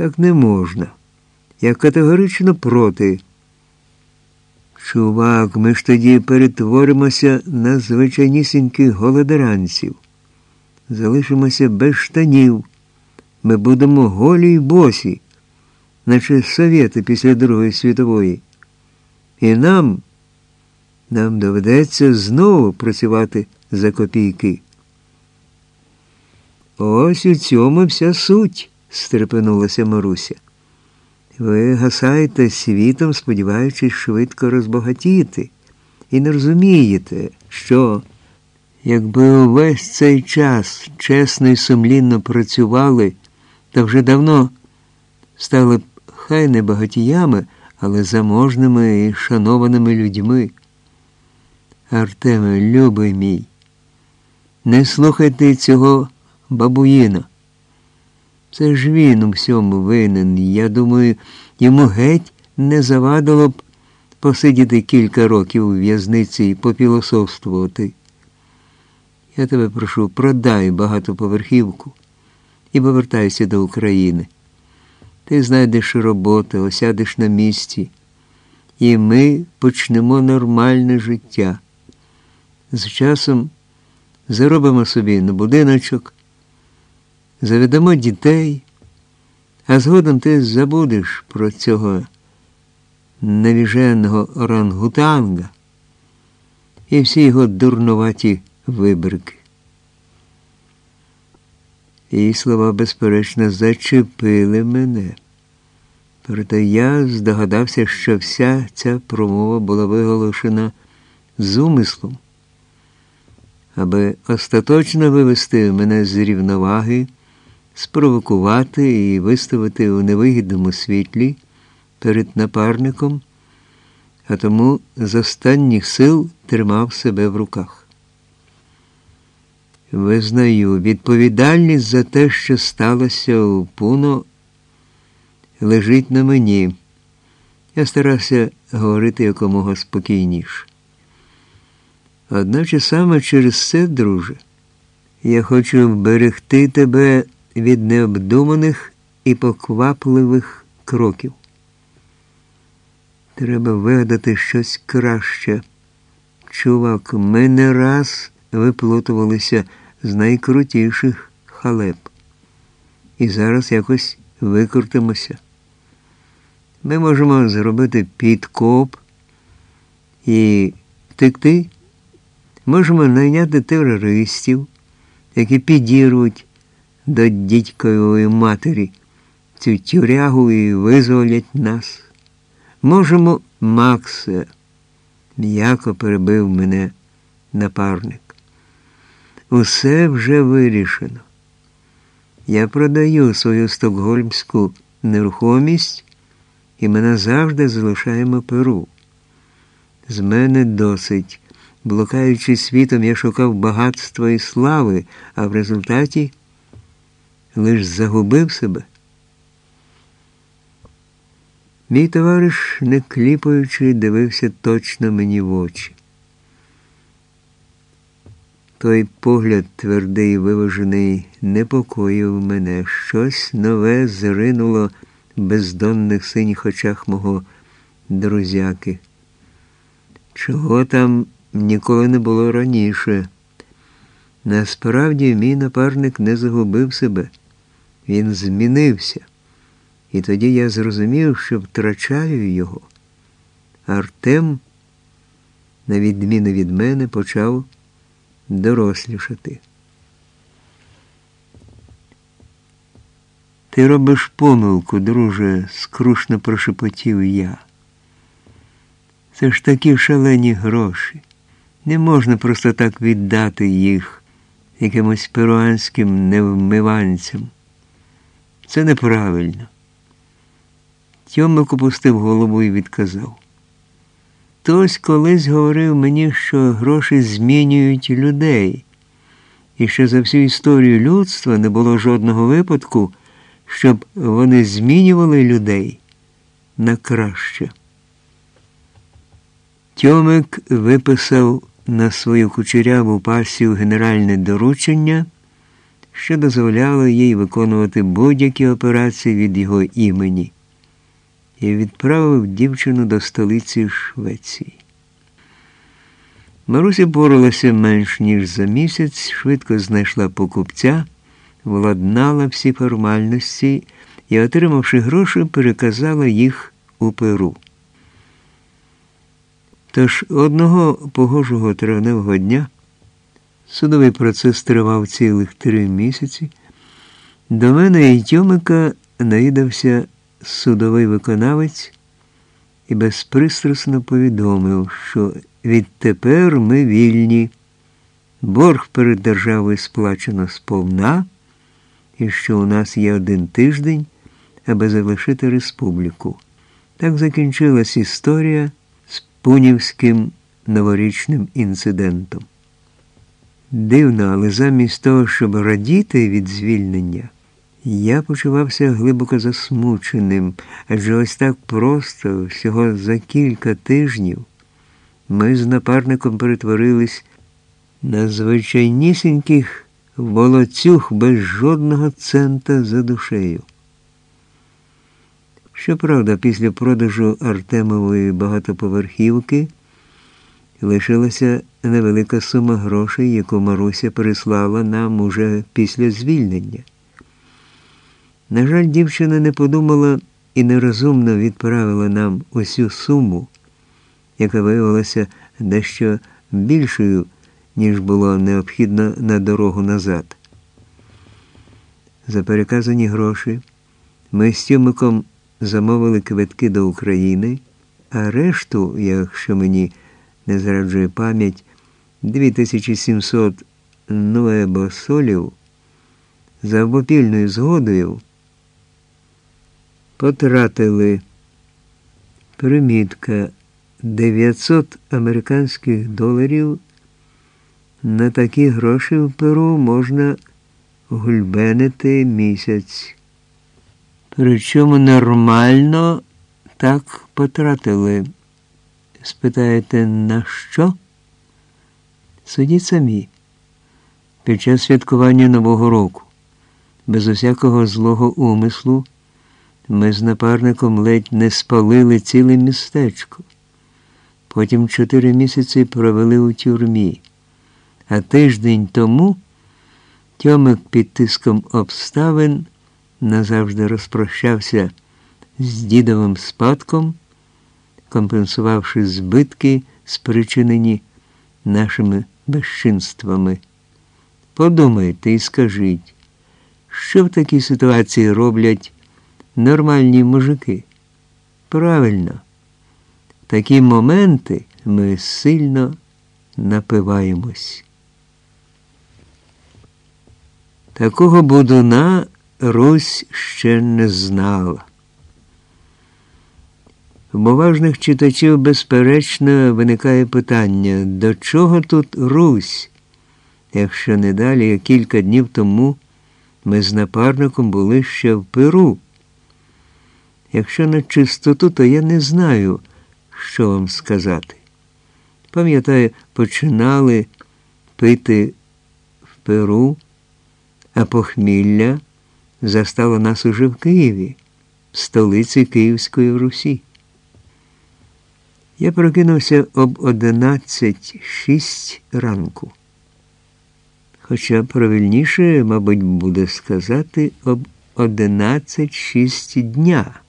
Так не можна. Я категорично проти. Чувак, ми ж тоді перетворимося на звичайнісіньких голодранців. Залишимося без штанів. Ми будемо голі й босі, наче совєти після Другої світової. І нам, нам доведеться знову працювати за копійки. Ось у цьому вся суть, стрепенулася Маруся. Ви гасаєте світом, сподіваючись швидко розбагатіти, і не розумієте, що, якби увесь цей час чесно і сумлінно працювали, то вже давно стали б хай не багатіями, але заможними і шанованими людьми. Артеме, любий мій, не слухайте цього бабуїна. Це ж він у всьому винен. Я думаю, йому геть не завадило б посидіти кілька років у в'язниці і попілософствувати. Я тебе прошу, продай багатоповерхівку і повертайся до України. Ти знайдеш роботу, осядеш на місці, і ми почнемо нормальне життя. З часом заробимо собі на будиночок заведемо дітей, а згодом ти забудеш про цього невіженого орангутанга і всі його дурнуваті вибрики. Її слова, безперечно, зачепили мене. Проте я здогадався, що вся ця промова була виголошена з умислом, аби остаточно вивести мене з рівноваги спровокувати і виставити у невигідному світлі перед напарником, а тому з останніх сил тримав себе в руках. Визнаю, відповідальність за те, що сталося у Пуно, лежить на мені. Я старався говорити якомога спокійніше. Одначе саме через це, друже, я хочу вберегти тебе від необдуманих і поквапливих кроків. Треба вигадати щось краще. Чувак, ми не раз виплутувалися з найкрутіших халеп. І зараз якось викрутимося. Ми можемо зробити підкоп і втекти. Можемо найняти терористів, які підірвуть до дідькової матері цю тюрягу і визволять нас. Можемо, Максе, м'яко перебив мене напарник. Усе вже вирішено. Я продаю свою стокгольмську нерухомість і мене завжди залишаємо Перу. З мене досить. Блукаючи світом, я шукав багатства і слави, а в результаті лиш загубив себе. Мій товариш, не кліпаючи, дивився точно мені в очі. Той погляд твердий, виважений, непокоїв мене. Щось нове зринуло в бездонних синіх очах мого друзяки. Чого там ніколи не було раніше. Насправді мій напарник не загубив себе. Він змінився. І тоді я зрозумів, що втрачаю його. Артем, на відміну від мене, почав дорослішати. Ти робиш помилку, друже, скрушно прошепотів я. Це ж такі шалені гроші. Не можна просто так віддати їх якимось перуанським невмиванцям. Це неправильно. Тьомик опустив голову і відказав. Хтось колись говорив мені, що гроші змінюють людей, і що за всю історію людства не було жодного випадку, щоб вони змінювали людей на краще. Тьомик виписав на свою кучеряву пасію генеральне доручення що дозволяло їй виконувати будь-які операції від його імені, і відправив дівчину до столиці Швеції. Маруся боролася менш ніж за місяць, швидко знайшла покупця, владнала всі формальності і, отримавши гроші, переказала їх у Перу. Тож одного погожого травневого дня судовий процес тривав цілих три місяці. До мене і Тьомика навідався судовий виконавець і безпристрасно повідомив, що відтепер ми вільні, борг перед державою сплачено сповна, і що у нас є один тиждень, аби залишити республіку. Так закінчилась історія пунівським новорічним інцидентом. Дивно, але замість того, щоб радіти від звільнення, я почувався глибоко засмученим, адже ось так просто, всього за кілька тижнів, ми з напарником перетворились на звичайнісіньких волоцюг без жодного цента за душею. Щоправда, після продажу Артемової багатоповерхівки лишилася невелика сума грошей, яку Маруся переслала нам уже після звільнення. На жаль, дівчина не подумала і нерозумно відправила нам усю суму, яка виявилася дещо більшою, ніж було необхідно на дорогу назад. За переказані гроші ми з Тюмиком замовили квитки до України, а решту, якщо мені не зраджує пам'ять, 2700 нуебосолів за обопільною згодою потратили примітка 900 американських доларів. На такі гроші в Перу можна гульбенити місяць. Причому нормально так потратили. Спитаєте, на що? Судіть самі. Під час святкування Нового року, без усякого злого умислу, ми з напарником ледь не спалили ціле містечко. Потім чотири місяці провели у тюрмі. А тиждень тому Тьомик під тиском обставин назавжди розпрощався з дідовим спадком, компенсувавши збитки, спричинені нашими безчинствами. Подумайте і скажіть, що в такій ситуації роблять нормальні мужики? Правильно, в такі моменти ми сильно напиваємось. Такого будуна Русь ще не знала. В поважних читачів, безперечно, виникає питання, до чого тут Русь, якщо не далі, як кілька днів тому ми з напарником були ще в Перу. Якщо на чистоту, то я не знаю, що вам сказати. Пам'ятаю, починали пити в Перу, а похмілля застало нас уже в Києві, столиці Київської Русі. Я прокинувся об 11.06 ранку. Хоча правильніше, мабуть, буде сказати об 11.06 дня.